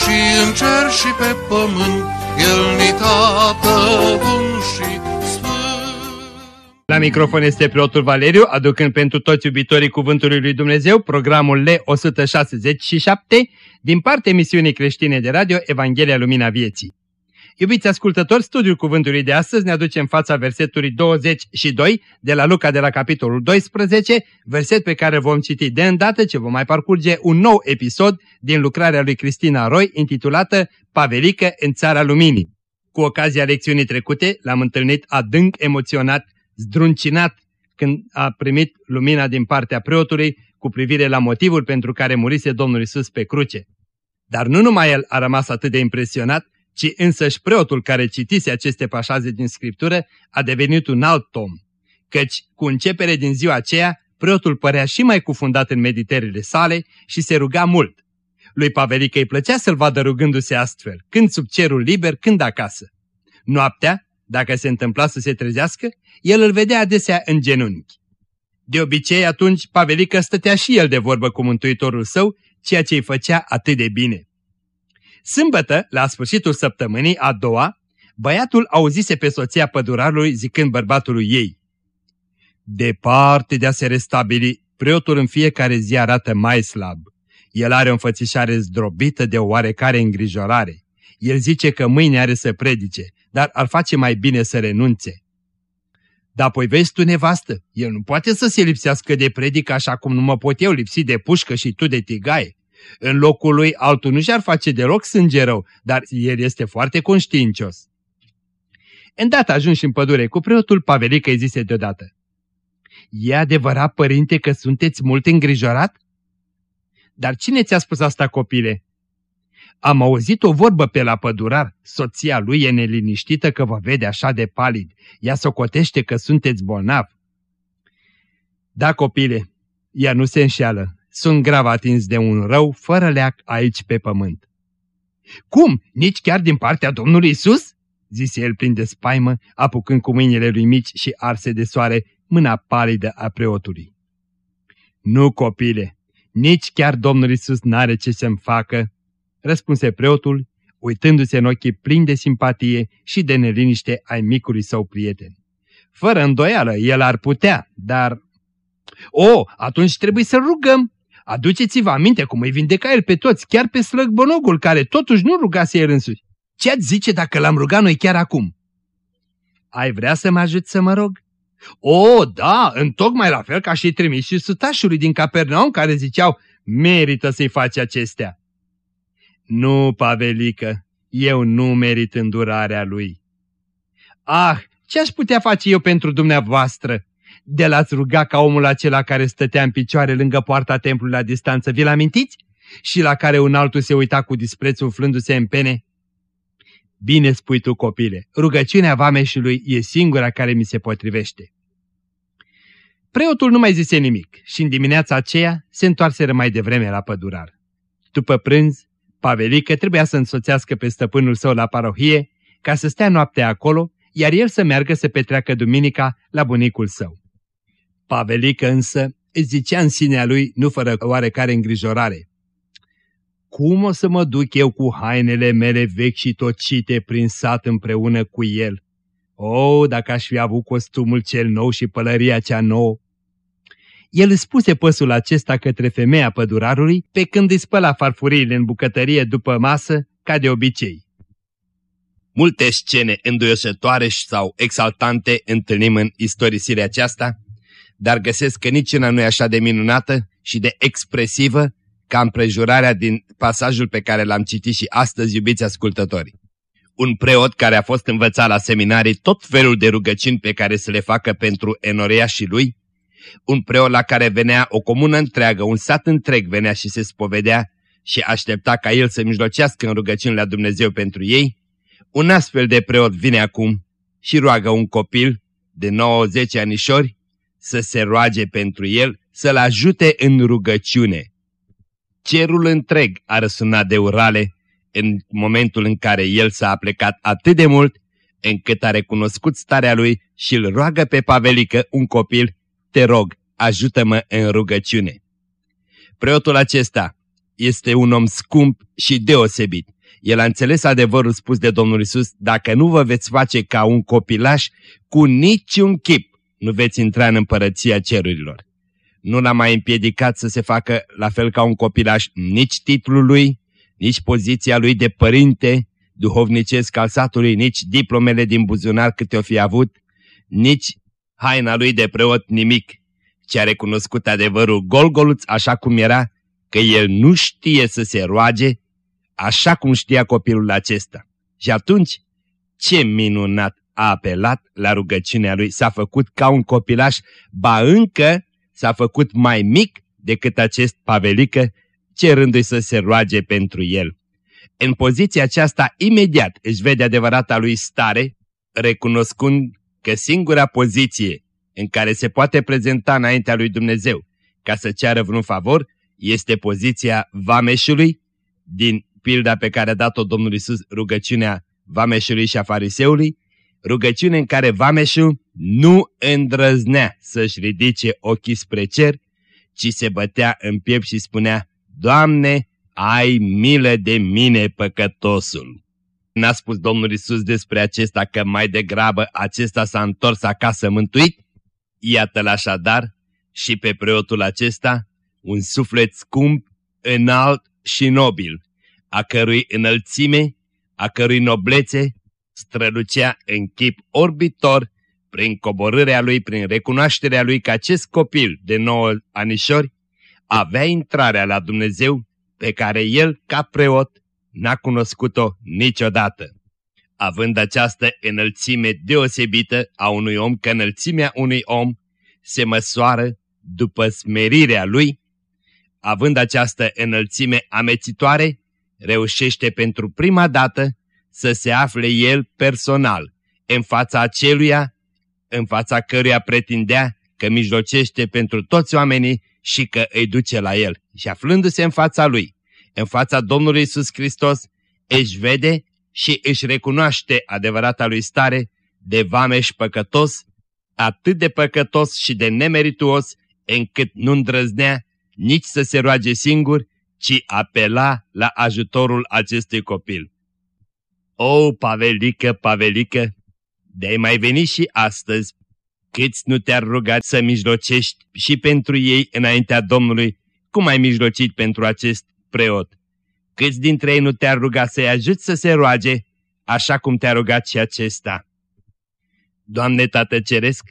și în cer și pe pământ, El ni tată bun și la microfon este preotul Valeriu, aducând pentru toți iubitorii Cuvântului Lui Dumnezeu programul L167 din partea emisiunii creștine de radio Evanghelia Lumina Vieții. Iubiți ascultători, studiul cuvântului de astăzi ne aduce în fața versetului 22 de la Luca de la capitolul 12, verset pe care vom citi de îndată ce vom mai parcurge un nou episod din lucrarea lui Cristina Roy intitulată Pavelică în Țara Luminii. Cu ocazia lecțiunii trecute l-am întâlnit adânc emoționat zdruncinat când a primit lumina din partea preotului cu privire la motivul pentru care murise Domnul Isus pe cruce. Dar nu numai el a rămas atât de impresionat, ci însăși preotul care citise aceste pașaze din Scriptură a devenit un alt om. Căci, cu începere din ziua aceea, preotul părea și mai cufundat în meditările sale și se ruga mult. Lui Pavelică îi plăcea să-l vadă rugându-se astfel, când sub cerul liber, când acasă. Noaptea, dacă se întâmpla să se trezească, el îl vedea adesea în genunchi. De obicei atunci Pavelică stătea și el de vorbă cu mântuitorul său, ceea ce îi făcea atât de bine. Sâmbătă, la sfârșitul săptămânii a doua, băiatul auzise pe soția pădurarului zicând bărbatului ei. Departe de a se restabili, preotul în fiecare zi arată mai slab. El are o înfățișare zdrobită de o oarecare îngrijorare. El zice că mâine are să predice, dar ar face mai bine să renunțe. Dar apoi vezi tu nevastă, el nu poate să se lipsească de predică așa cum nu mă pot eu lipsi de pușcă și tu de tigaie. În locul lui altul nu și-ar face deloc sânge rău, dar el este foarte conștiincios. Îndată ajuns în pădure cu preotul, Pavelică îi zise deodată. E adevărat, părinte, că sunteți mult îngrijorat? Dar cine ți-a spus asta, copile? Am auzit o vorbă pe la pădurar, soția lui e neliniștită că vă vede așa de palid. Ea socotește că sunteți bolnav. Da, copile, ea nu se înșeală. Sunt grav atins de un rău fără leac aici pe pământ. Cum? Nici chiar din partea Domnului Isus? zise el plin de spaimă, apucând cu mâinile lui mici și arse de soare mâna palidă a preotului. Nu, copile, nici chiar Domnul Isus n-are ce să-mi facă, răspunse preotul, uitându-se în ochii plini de simpatie și de neliniște ai micului său prieten. Fără îndoială, el ar putea, dar... O, atunci trebuie să rugăm. Aduceți-vă aminte cum îi vindeca el pe toți, chiar pe slăgbonogul, care totuși nu rugase el însuși. Ce-ați zice dacă l-am rugat noi chiar acum? Ai vrea să mă ajut să mă rog? O, da, întocmai la fel ca și trimișii sutașului din Capernaum care ziceau, merită să-i faci acestea. Nu, Pavelică, eu nu merit îndurarea lui. Ah, ce aș putea face eu pentru dumneavoastră? De l-ați ruga ca omul acela care stătea în picioare lângă poarta templului la distanță, vi-l amintiți? Și la care un altul se uita cu dispreț umflându-se în pene? Bine spui tu, copile, rugăciunea vameșului e singura care mi se potrivește. Preotul nu mai zise nimic și în dimineața aceea se întoarseră mai devreme la pădurar. După prânz, Pavelică trebuia să însoțească pe stăpânul său la parohie ca să stea noaptea acolo, iar el să meargă să petreacă duminica la bunicul său. Pavelică însă îți zicea în sinea lui, nu fără oarecare îngrijorare. Cum o să mă duc eu cu hainele mele vechi și tocite prin sat împreună cu el? O, oh, dacă aș fi avut costumul cel nou și pălăria cea nouă, el spuse păsul acesta către femeia pădurarului pe când îi spăla farfuriile în bucătărie după masă, ca de obicei. Multe scene înduioșătoare sau exaltante întâlnim în istorisirea aceasta, dar găsesc că niciuna nu e așa de minunată și de expresivă ca împrejurarea din pasajul pe care l-am citit și astăzi, iubiți ascultători. Un preot care a fost învățat la seminarii tot felul de rugăciuni pe care să le facă pentru enoria și lui, un preot la care venea o comună întreagă, un sat întreg venea și se spovedea și aștepta ca el să mijlocească în rugăciunile la Dumnezeu pentru ei, un astfel de preot vine acum și roagă un copil de 90 anișori să se roage pentru el, să-l ajute în rugăciune. Cerul întreg a răsunat de urale în momentul în care el s-a plecat atât de mult încât a recunoscut starea lui și îl roagă pe Pavelică, un copil, te rog, ajută-mă în rugăciune. Preotul acesta este un om scump și deosebit. El a înțeles adevărul spus de Domnul Isus, dacă nu vă veți face ca un copilaș, cu niciun chip nu veți intra în împărăția cerurilor. Nu l-a mai împiedicat să se facă la fel ca un copilaș nici titlul lui, nici poziția lui de părinte, duhovnicesc al satului, nici diplomele din buzunar câte o fi avut, nici haina lui de preot nimic, ci a recunoscut adevărul golgoluț așa cum era, că el nu știe să se roage, așa cum știa copilul acesta. Și atunci, ce minunat a apelat la rugăciunea lui, s-a făcut ca un copilaș, ba încă s-a făcut mai mic decât acest pavelică, cerându-i să se roage pentru el. În poziția aceasta, imediat își vede adevărata lui stare, recunoscând că singura poziție în care se poate prezenta înaintea lui Dumnezeu ca să ceară vreun favor este poziția vameșului din pilda pe care a dat-o Domnul Isus, rugăciunea vameșului și a fariseului, rugăciune în care vameșul nu îndrăznea să-și ridice ochii spre cer, ci se bătea în piept și spunea, Doamne, ai milă de mine, păcătosul. N-a spus Domnul Isus despre acesta că mai degrabă acesta s-a întors acasă mântuit? Iată-l așadar și pe preotul acesta un suflet scump, înalt și nobil, a cărui înălțime, a cărui noblețe strălucea în chip orbitor prin coborârea lui, prin recunoașterea lui că acest copil de nouă anișori avea intrarea la Dumnezeu pe care el, ca preot, n-a cunoscut-o niciodată. Având această înălțime deosebită a unui om, că înălțimea unui om se măsoară după smerirea lui, având această înălțime amețitoare, reușește pentru prima dată să se afle el personal în fața aceluia, în fața căruia pretindea că mijlocește pentru toți oamenii și că îi duce la el. Și aflându-se în fața lui, în fața Domnului Isus Hristos, își vede și își recunoaște adevărata lui stare de vameș păcătos, atât de păcătos și de nemerituos, încât nu îndrăznea nici să se roage singur, ci apela la ajutorul acestui copil. O, Pavelică, Pavelică, de-ai mai venit și astăzi, câți nu te-ar ruga să mijlocești și pentru ei înaintea Domnului, cum ai mijlocit pentru acest preot? Câți dintre ei nu te-ar ruga să-i ajut să se roage, așa cum te-a rugat și acesta? Doamne Tată Ceresc,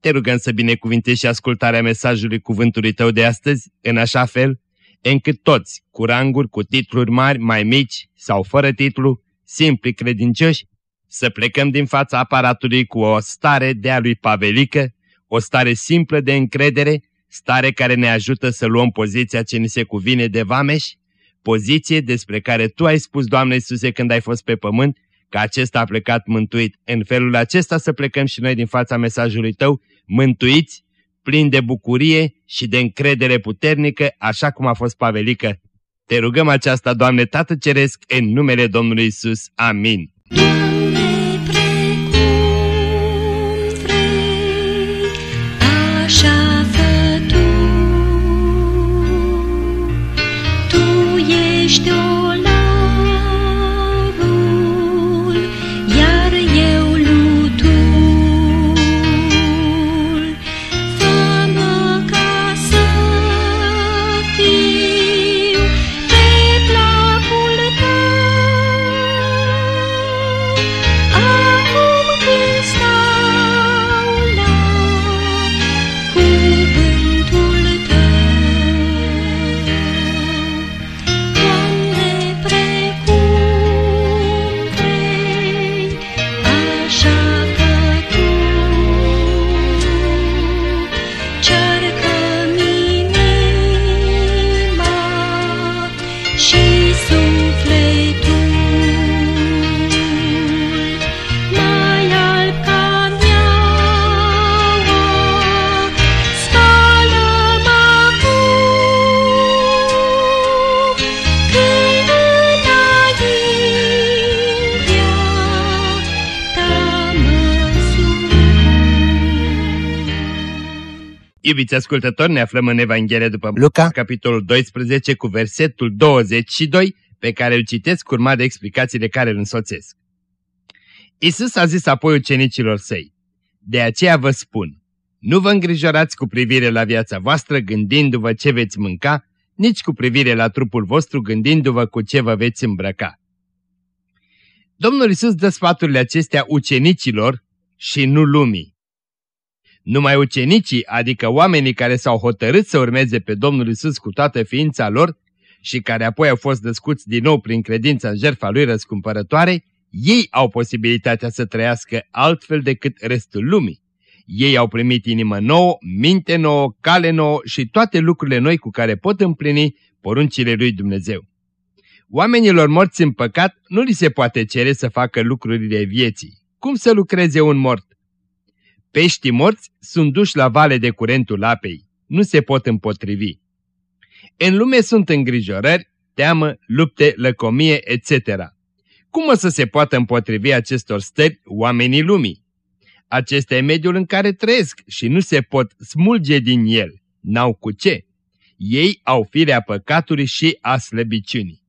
te rugăm să binecuvintești și ascultarea mesajului cuvântului tău de astăzi, în așa fel, încât toți, cu ranguri, cu titluri mari, mai mici sau fără titlu, simpli credincioși, să plecăm din fața aparatului cu o stare de a lui Pavelică, o stare simplă de încredere, stare care ne ajută să luăm poziția ce ni se cuvine de vameș, poziție despre care Tu ai spus, Doamne Iisuse, când ai fost pe pământ, că acesta a plecat mântuit. În felul acesta să plecăm și noi din fața mesajului Tău, mântuiți, plini de bucurie și de încredere puternică, așa cum a fost Pavelică. Te rugăm aceasta, Doamne Tată Ceresc, în numele Domnului Isus. Amin. Iubiți ascultători, ne aflăm în Evanghelia după Luca, capitolul 12 cu versetul 22 pe care îl citesc urma de explicațiile care îl însoțesc. Isus a zis apoi ucenicilor săi, De aceea vă spun, nu vă îngrijorați cu privire la viața voastră gândindu-vă ce veți mânca, nici cu privire la trupul vostru gândindu-vă cu ce vă veți îmbrăca. Domnul Isus dă sfaturile acestea ucenicilor și nu lumii. Numai ucenicii, adică oamenii care s-au hotărât să urmeze pe Domnul Isus cu toată ființa lor și care apoi au fost născuți din nou prin credința în jertfa lui răscumpărătoare, ei au posibilitatea să trăiască altfel decât restul lumii. Ei au primit inimă nouă, minte nouă, cale nouă și toate lucrurile noi cu care pot împlini poruncile lui Dumnezeu. Oamenilor morți în păcat nu li se poate cere să facă lucrurile vieții. Cum să lucreze un mort? Peștii morți sunt duși la vale de curentul apei. Nu se pot împotrivi. În lume sunt îngrijorări, teamă, lupte, lăcomie, etc. Cum o să se poată împotrivi acestor stări oamenii lumii? Acesta e mediul în care trăiesc și nu se pot smulge din el. N-au cu ce. Ei au firea păcatului și a slăbiciunii.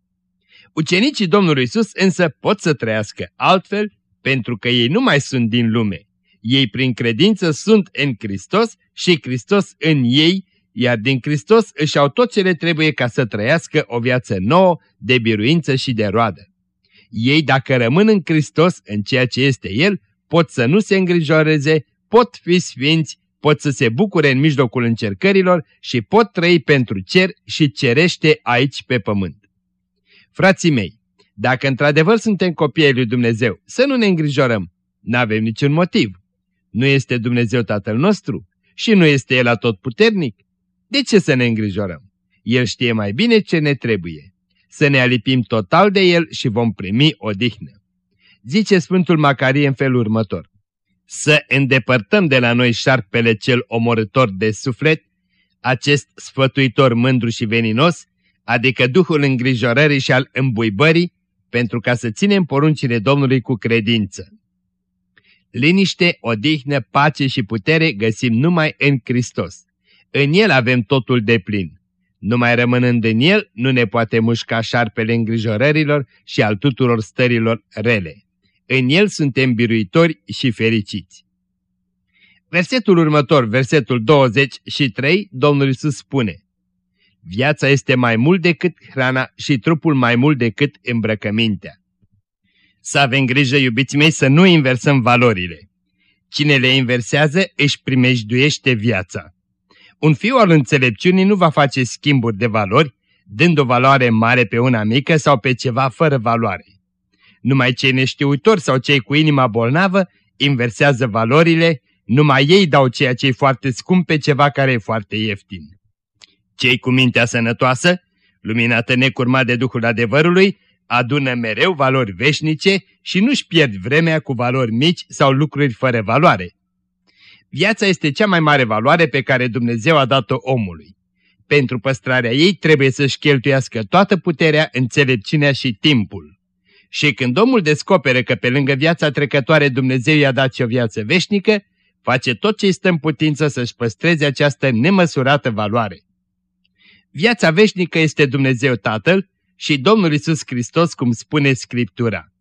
Ucenicii Domnului Isus însă pot să trăiască altfel pentru că ei nu mai sunt din lume. Ei prin credință sunt în Hristos și Hristos în ei, iar din Hristos își au tot ce le trebuie ca să trăiască o viață nouă, de biruință și de roadă. Ei, dacă rămân în Hristos, în ceea ce este El, pot să nu se îngrijoreze, pot fi sfinți, pot să se bucure în mijlocul încercărilor și pot trăi pentru cer și cerește aici pe pământ. Frații mei, dacă într-adevăr suntem copiii lui Dumnezeu, să nu ne îngrijorăm. N-avem niciun motiv. Nu este Dumnezeu Tatăl nostru și nu este El atotputernic. De ce să ne îngrijorăm? El știe mai bine ce ne trebuie. Să ne alipim total de El și vom primi odihnă. Zice Sfântul Macarie în felul următor. Să îndepărtăm de la noi șarpele cel omorător de suflet, acest sfătuitor mândru și veninos, adică Duhul îngrijorării și al îmbuibării, pentru ca să ținem poruncile Domnului cu credință. Liniște, odihnă, pace și putere găsim numai în Hristos. În El avem totul de plin. Numai rămânând în El, nu ne poate mușca șarpele îngrijorărilor și al tuturor stărilor rele. În El suntem biruitori și fericiți. Versetul următor, versetul 23, Domnul Iisus spune Viața este mai mult decât hrana și trupul mai mult decât îmbrăcămintea. Să avem grijă, iubiți mei, să nu inversăm valorile. Cine le inversează își primejduiește viața. Un fiu al înțelepciunii nu va face schimburi de valori, dând o valoare mare pe una mică sau pe ceva fără valoare. Numai cei neștiutori sau cei cu inima bolnavă inversează valorile, numai ei dau ceea ce e foarte scump pe ceva care e foarte ieftin. Cei cu mintea sănătoasă, luminată necurmat de Duhul adevărului, adună mereu valori veșnice și nu-și pierd vremea cu valori mici sau lucruri fără valoare. Viața este cea mai mare valoare pe care Dumnezeu a dat-o omului. Pentru păstrarea ei trebuie să-și cheltuiască toată puterea, înțelepciunea și timpul. Și când omul descoperă că pe lângă viața trecătoare Dumnezeu i-a dat și o viață veșnică, face tot ce stă în putință să-și păstreze această nemăsurată valoare. Viața veșnică este Dumnezeu Tatăl și Domnul Isus Hristos, cum spune Scriptura.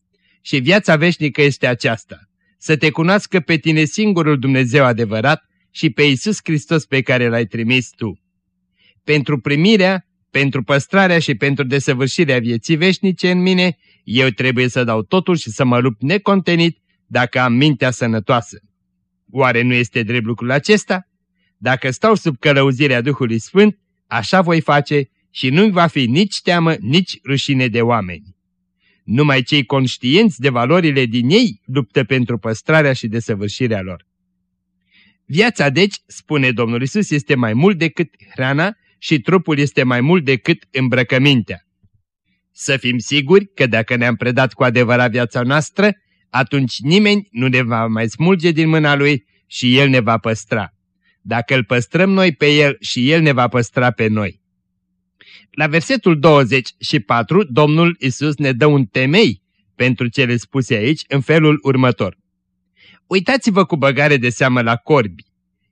Și viața veșnică este aceasta, să te cunoască pe tine singurul Dumnezeu adevărat și pe Isus Hristos pe care l-ai trimis tu. Pentru primirea, pentru păstrarea și pentru desăvârșirea vieții veșnice în mine, eu trebuie să dau totul și să mă lupt necontenit dacă am mintea sănătoasă. Oare nu este drept lucrul acesta? Dacă stau sub călăuzirea Duhului Sfânt, așa voi face și nu va fi nici teamă, nici rușine de oameni. Numai cei conștienți de valorile din ei luptă pentru păstrarea și desăvârșirea lor. Viața, deci, spune Domnul Isus, este mai mult decât hrana și trupul este mai mult decât îmbrăcămintea. Să fim siguri că dacă ne-am predat cu adevărat viața noastră, atunci nimeni nu ne va mai smulge din mâna Lui și El ne va păstra. Dacă îl păstrăm noi pe El și El ne va păstra pe noi. La versetul 24, Domnul Isus ne dă un temei pentru cele spuse aici în felul următor. Uitați-vă cu băgare de seamă la corbi.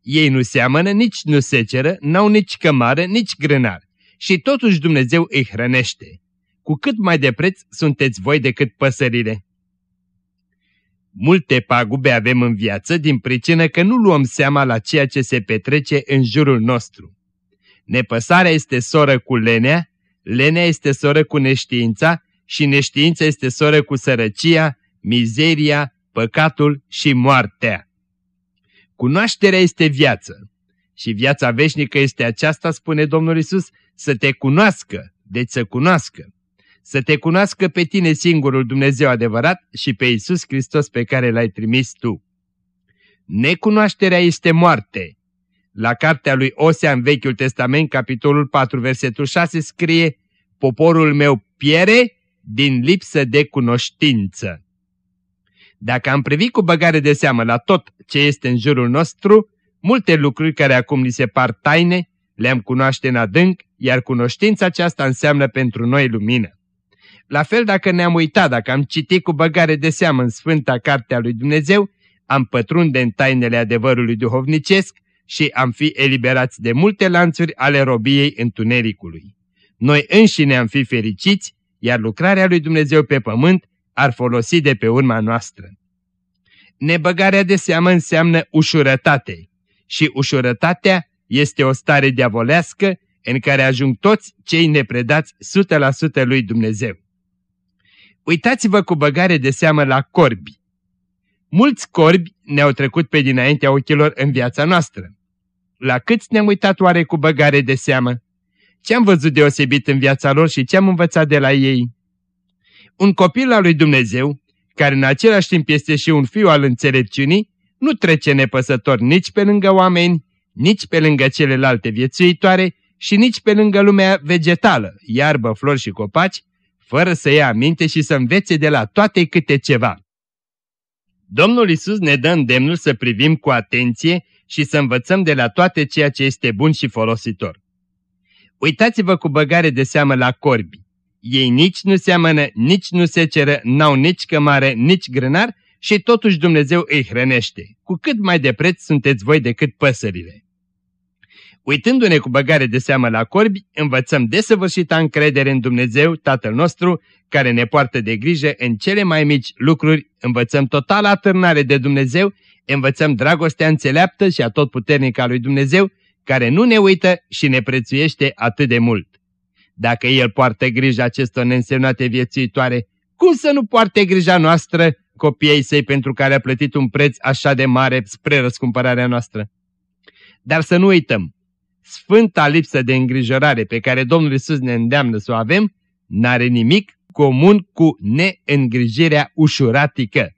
Ei nu seamănă, nici nu seceră, n-au nici cămară, nici grânar. Și totuși Dumnezeu îi hrănește. Cu cât mai de preț sunteți voi decât păsările. Multe pagube avem în viață din pricină că nu luăm seama la ceea ce se petrece în jurul nostru. Nepăsarea este soră cu lenea, lenea este soră cu neștiința și neștiința este soră cu sărăcia, mizeria, păcatul și moartea. Cunoașterea este viață și viața veșnică este aceasta, spune Domnul Isus, să te cunoască, deci să cunoască. Să te cunoască pe tine singurul Dumnezeu adevărat și pe Isus Hristos pe care l-ai trimis tu. Necunoașterea este moarte. La cartea lui Osea în Vechiul Testament, capitolul 4, versetul 6, scrie Poporul meu piere din lipsă de cunoștință. Dacă am privit cu băgare de seamă la tot ce este în jurul nostru, multe lucruri care acum ni se par taine, le-am cunoaște în adânc, iar cunoștința aceasta înseamnă pentru noi lumină. La fel dacă ne-am uitat, dacă am citit cu băgare de seamă în Sfânta Cartea lui Dumnezeu, am pătrunde în tainele adevărului duhovnicesc și am fi eliberați de multe lanțuri ale robiei întunericului. Noi înșine am fi fericiți, iar lucrarea lui Dumnezeu pe pământ ar folosi de pe urma noastră. Nebăgarea de seamă înseamnă ușurătate și ușurătatea este o stare diavolească în care ajung toți cei nepredați 100% lui Dumnezeu. Uitați-vă cu băgare de seamă la corbi. Mulți corbi ne-au trecut pe dinaintea ochilor în viața noastră. La câți ne-am uitat oare cu băgare de seamă? Ce am văzut deosebit în viața lor și ce am învățat de la ei? Un copil al lui Dumnezeu, care în același timp este și un fiu al înțelepciunii, nu trece nepăsător nici pe lângă oameni, nici pe lângă celelalte viețuitoare și nici pe lângă lumea vegetală, iarbă, flori și copaci, fără să ia aminte și să învețe de la toate câte ceva. Domnul Isus ne dă îndemnul să privim cu atenție și să învățăm de la toate ceea ce este bun și folositor. Uitați-vă cu băgare de seamă la corbi. Ei nici nu seamănă, nici nu seceră, n-au nici cămare, nici grânar și totuși Dumnezeu îi hrănește. Cu cât mai de preț sunteți voi decât păsările. Uitându-ne cu băgare de seamă la corbi, învățăm desăvârșita încredere în Dumnezeu, Tatăl nostru, care ne poartă de grijă în cele mai mici lucruri, învățăm totală atârnare de Dumnezeu, învățăm dragostea înțeleaptă și atotputernică a lui Dumnezeu, care nu ne uită și ne prețuiește atât de mult. Dacă El poartă grijă acestor neînsemnate viețuitoare, cum să nu poarte grija noastră, copiii săi pentru care a plătit un preț așa de mare spre răscumpărarea noastră? Dar să nu uităm, sfânta lipsă de îngrijorare pe care Domnul Isus ne îndeamnă să o avem, n-are nimic comun cu neîngrijirea ușuratică.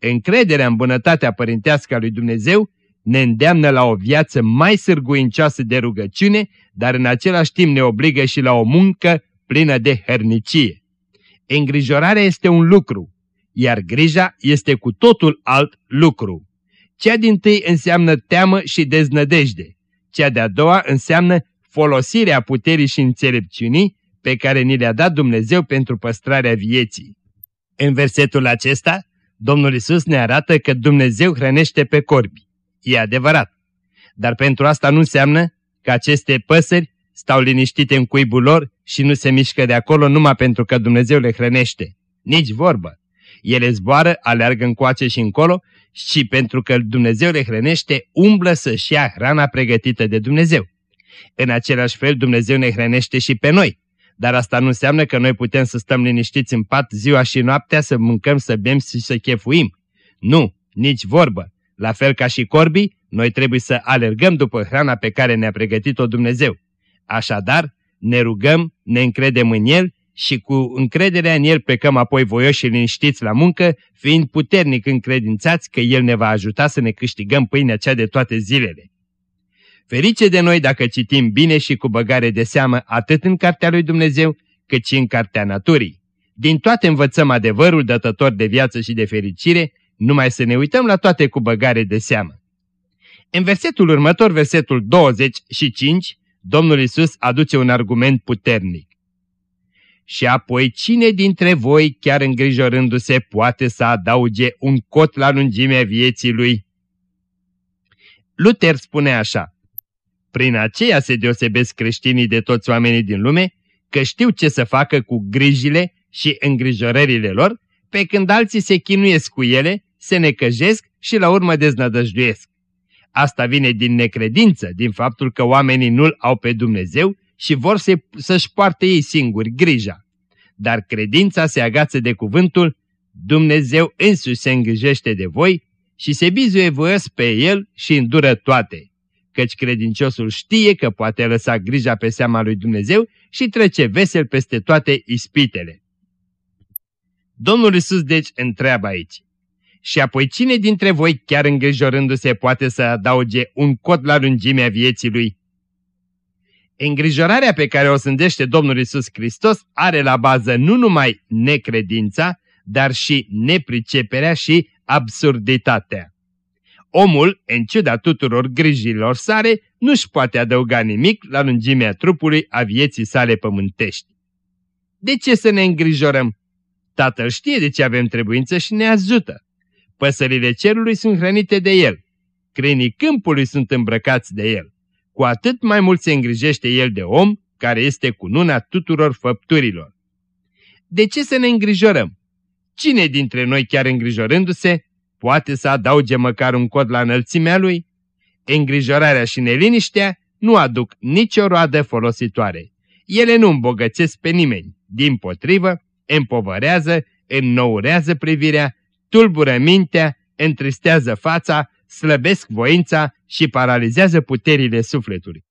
Încrederea în bunătatea părintească a lui Dumnezeu ne îndeamnă la o viață mai sârguincioasă de rugăciune, dar în același timp ne obligă și la o muncă plină de hărnicie. Îngrijorarea este un lucru, iar grija este cu totul alt lucru. Cea din tâi înseamnă teamă și deznădejde, cea de-a doua înseamnă folosirea puterii și înțelepciunii pe care ni le-a dat Dumnezeu pentru păstrarea vieții. În versetul acesta, Domnul Isus ne arată că Dumnezeu hrănește pe corbi. E adevărat. Dar pentru asta nu înseamnă că aceste păsări stau liniștite în cuibul lor și nu se mișcă de acolo numai pentru că Dumnezeu le hrănește. Nici vorbă. Ele zboară, aleargă încoace și încolo și pentru că Dumnezeu le hrănește, umblă să-și ia hrana pregătită de Dumnezeu. În același fel Dumnezeu ne hrănește și pe noi, dar asta nu înseamnă că noi putem să stăm liniștiți în pat ziua și noaptea, să mâncăm, să bem și să chefuim. Nu, nici vorbă. La fel ca și corbii, noi trebuie să alergăm după hrana pe care ne-a pregătit-o Dumnezeu. Așadar, ne rugăm, ne încredem în El și cu încrederea în El plecăm apoi voioși și liniștiți la muncă, fiind puternic încredințați că El ne va ajuta să ne câștigăm pâinea cea de toate zilele. Ferice de noi dacă citim bine și cu băgare de seamă atât în Cartea lui Dumnezeu, cât și în Cartea Naturii. Din toate învățăm adevărul dătător de viață și de fericire, numai să ne uităm la toate cu băgare de seamă. În versetul următor, versetul 25, Domnul Isus aduce un argument puternic. Și apoi cine dintre voi, chiar îngrijorându-se, poate să adauge un cot la lungimea vieții lui? Luther spune așa, Prin aceea se deosebesc creștinii de toți oamenii din lume, că știu ce să facă cu grijile și îngrijorările lor, pe când alții se chinuiesc cu ele, se necăjesc și la urmă deznădăjduiesc. Asta vine din necredință, din faptul că oamenii nu-L au pe Dumnezeu și vor să-și poarte ei singuri grija. Dar credința se agață de cuvântul, Dumnezeu însuși se îngrijește de voi și se bizuie voios pe El și îndură toate. Căci credinciosul știe că poate lăsa grija pe seama lui Dumnezeu și trece vesel peste toate ispitele. Domnul Isus deci întreabă aici. Și apoi cine dintre voi, chiar îngrijorându-se, poate să adauge un cot la lungimea vieții lui? Îngrijorarea pe care o sândește Domnul Isus Hristos are la bază nu numai necredința, dar și nepriceperea și absurditatea. Omul, în ciuda tuturor grijilor sale, nu-și poate adăuga nimic la lungimea trupului a vieții sale pământești. De ce să ne îngrijorăm? Tatăl știe de ce avem trebuință și ne ajută. Păsările cerului sunt hrănite de el. Crenii câmpului sunt îmbrăcați de el. Cu atât mai mult se îngrijește el de om, care este cununa tuturor făpturilor. De ce să ne îngrijorăm? Cine dintre noi, chiar îngrijorându-se, poate să adauge măcar un cod la înălțimea lui? Îngrijorarea și neliniștea nu aduc nicio roadă folositoare. Ele nu îmbogățesc pe nimeni. Din potrivă, împovărează, înnourează privirea, tulbură mintea, întristează fața, slăbesc voința și paralizează puterile sufletului.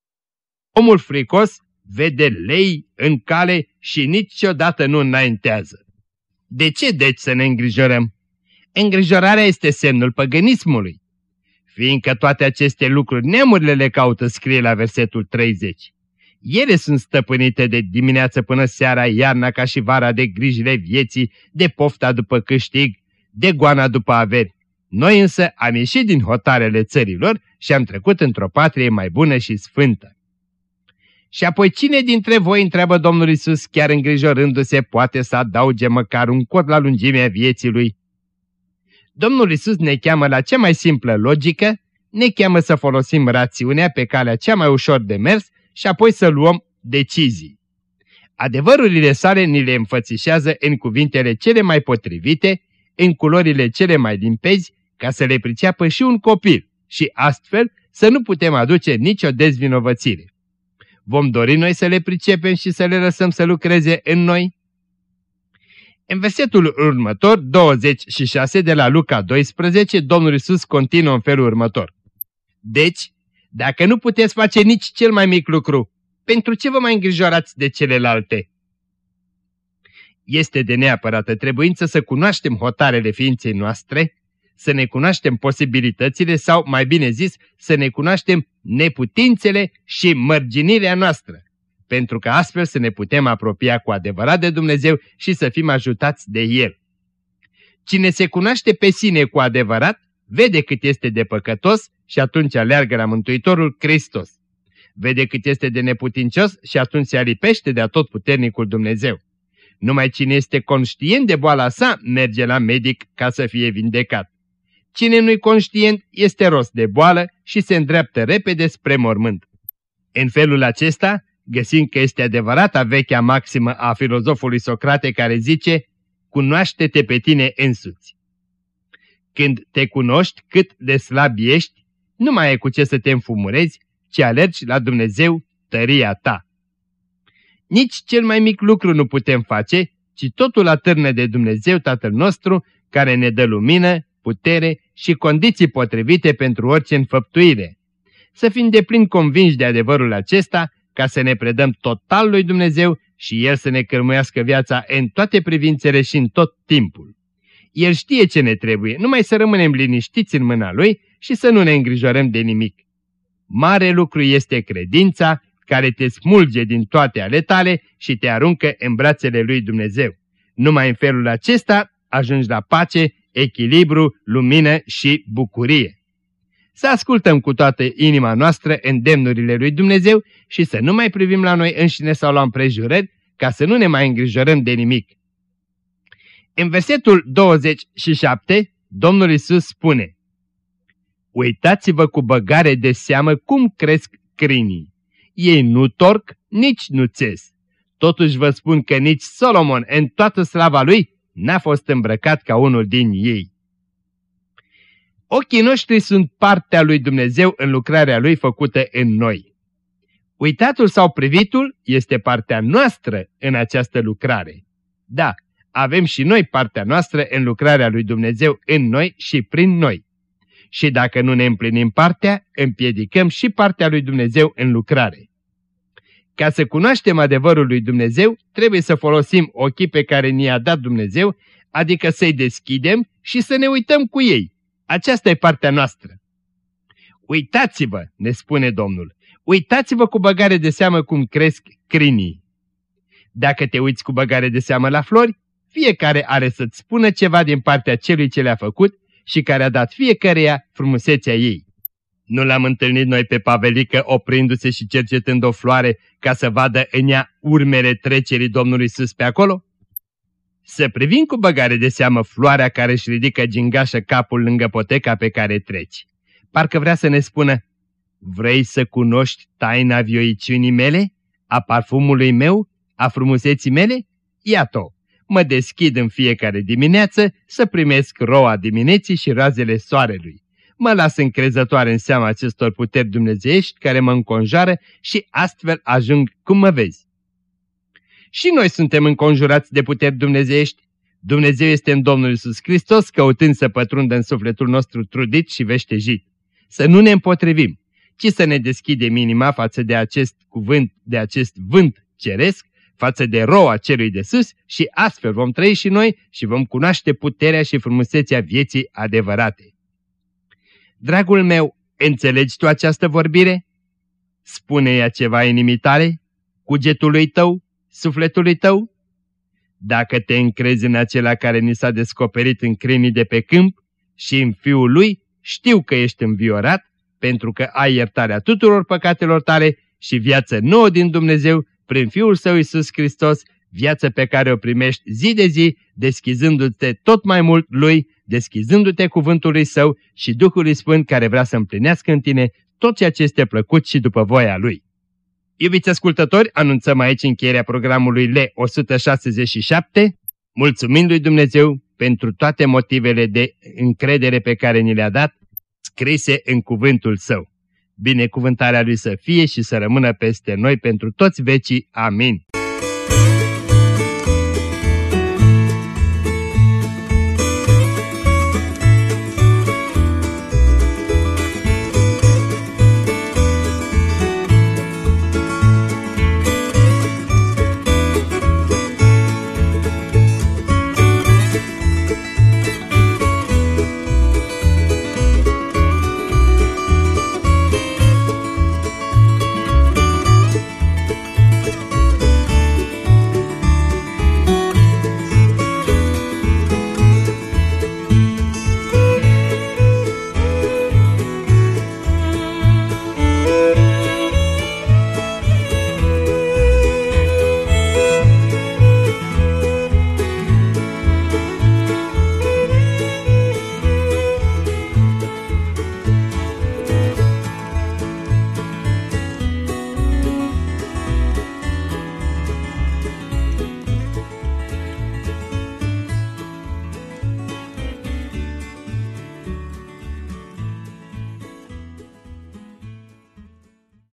Omul fricos vede lei în cale și niciodată nu înaintează. De ce deci să ne îngrijorăm? Îngrijorarea este semnul păgânismului. Fiindcă toate aceste lucruri neamurile le caută, scrie la versetul 30. Ele sunt stăpânite de dimineață până seara, iarna ca și vara de grijile vieții, de pofta după câștig, de goana după averi. Noi însă am ieșit din hotarele țărilor și am trecut într-o patrie mai bună și sfântă. Și apoi cine dintre voi, întreabă Domnul Isus, chiar îngrijorându-se, poate să adauge măcar un cot la lungimea vieții lui? Domnul Isus ne cheamă la cea mai simplă logică, ne cheamă să folosim rațiunea pe calea cea mai ușor de mers și apoi să luăm decizii. Adevărurile sale ni le înfățișează în cuvintele cele mai potrivite, în culorile cele mai limpezi, ca să le priceapă și un copil și astfel să nu putem aduce nicio dezvinovățire. Vom dori noi să le pricepem și să le lăsăm să lucreze în noi? În versetul următor, 26 de la Luca 12, Domnul Iisus continuă în felul următor. Deci, dacă nu puteți face nici cel mai mic lucru, pentru ce vă mai îngrijorați de celelalte? Este de neapărată trebuință să cunoaștem hotarele ființei noastre, să ne cunoaștem posibilitățile sau, mai bine zis, să ne cunoaștem neputințele și mărginirea noastră, pentru că astfel să ne putem apropia cu adevărat de Dumnezeu și să fim ajutați de El. Cine se cunoaște pe sine cu adevărat, vede cât este de păcătos și atunci aleargă la Mântuitorul Hristos. Vede cât este de neputincios și atunci se alipește de atotputernicul Dumnezeu. Numai cine este conștient de boala sa merge la medic ca să fie vindecat. Cine nu-i conștient este rost de boală și se îndreaptă repede spre mormânt. În felul acesta, găsim că este adevărata vechea maximă a filozofului Socrate care zice, cunoaște-te pe tine însuți. Când te cunoști cât de slab ești, nu mai ai cu ce să te înfumurezi, ci alergi la Dumnezeu tăria ta. Nici cel mai mic lucru nu putem face, ci totul atârnă de Dumnezeu Tatăl nostru, care ne dă lumină, putere și condiții potrivite pentru orice înfăptuire. Să fim de plin convinși de adevărul acesta, ca să ne predăm total lui Dumnezeu și El să ne cărmuiască viața în toate privințele și în tot timpul. El știe ce ne trebuie, numai să rămânem liniștiți în mâna Lui și să nu ne îngrijorăm de nimic. Mare lucru este credința care te smulge din toate ale tale și te aruncă în brațele lui Dumnezeu. Numai în felul acesta ajungi la pace, echilibru, lumină și bucurie. Să ascultăm cu toată inima noastră îndemnurile lui Dumnezeu și să nu mai privim la noi înșine sau la împrejurări, ca să nu ne mai îngrijorăm de nimic. În versetul 27, Domnul Isus spune Uitați-vă cu băgare de seamă cum cresc crinii. Ei nu torc, nici nu țes. Totuși vă spun că nici Solomon, în toată slava lui, n-a fost îmbrăcat ca unul din ei. Ochii noștri sunt partea lui Dumnezeu în lucrarea lui făcută în noi. Uitatul sau privitul este partea noastră în această lucrare. Da, avem și noi partea noastră în lucrarea lui Dumnezeu în noi și prin noi. Și dacă nu ne împlinim partea, împiedicăm și partea lui Dumnezeu în lucrare. Ca să cunoaștem adevărul lui Dumnezeu, trebuie să folosim ochii pe care ni-a dat Dumnezeu, adică să-i deschidem și să ne uităm cu ei. Aceasta e partea noastră. Uitați-vă, ne spune Domnul, uitați-vă cu băgare de seamă cum cresc crinii. Dacă te uiți cu băgare de seamă la flori, fiecare are să-ți spună ceva din partea celui ce le-a făcut și care a dat fiecăreia frumusețea ei. Nu l-am întâlnit noi pe Pavelică oprindu-se și cercetând o floare ca să vadă în ea urmele trecerii Domnului sus pe acolo? Să privim cu băgare de seamă floarea care își ridică gingașă capul lângă poteca pe care treci. Parcă vrea să ne spună, vrei să cunoști taina vioiciunii mele, a parfumului meu, a frumuseții mele? Iată-o! Mă deschid în fiecare dimineață să primesc roa dimineții și razele soarelui mă las încrezătoare în seama acestor puteri dumnezeiești care mă înconjoară și astfel ajung cum mă vezi. Și noi suntem înconjurați de puteri dumnezeiești. Dumnezeu este în Domnul Isus Hristos căutând să pătrundă în sufletul nostru trudit și veștejit. Să nu ne împotrivim, ci să ne deschidem inima față de acest cuvânt, de acest vânt ceresc, față de roa celui de sus și astfel vom trăi și noi și vom cunoaște puterea și frumusețea vieții adevărate. Dragul meu, înțelegi tu această vorbire? Spune ea ceva inimii tale, cugetului tău, sufletului tău? Dacă te încrezi în acela care ni s-a descoperit în crenii de pe câmp și în Fiul Lui, știu că ești înviorat, pentru că ai iertarea tuturor păcatelor tale și viață nouă din Dumnezeu prin Fiul Său Iisus Hristos, viață pe care o primești zi de zi, deschizându-te tot mai mult Lui deschizându-te cuvântului său și Duhului Sfânt care vrea să împlinească în tine tot ceea ce este plăcut și după voia lui. Iubiți ascultători, anunțăm aici încheierea programului L167, mulțumind lui Dumnezeu pentru toate motivele de încredere pe care ni le-a dat, scrise în cuvântul său. Binecuvântarea lui să fie și să rămână peste noi pentru toți vecii. Amin.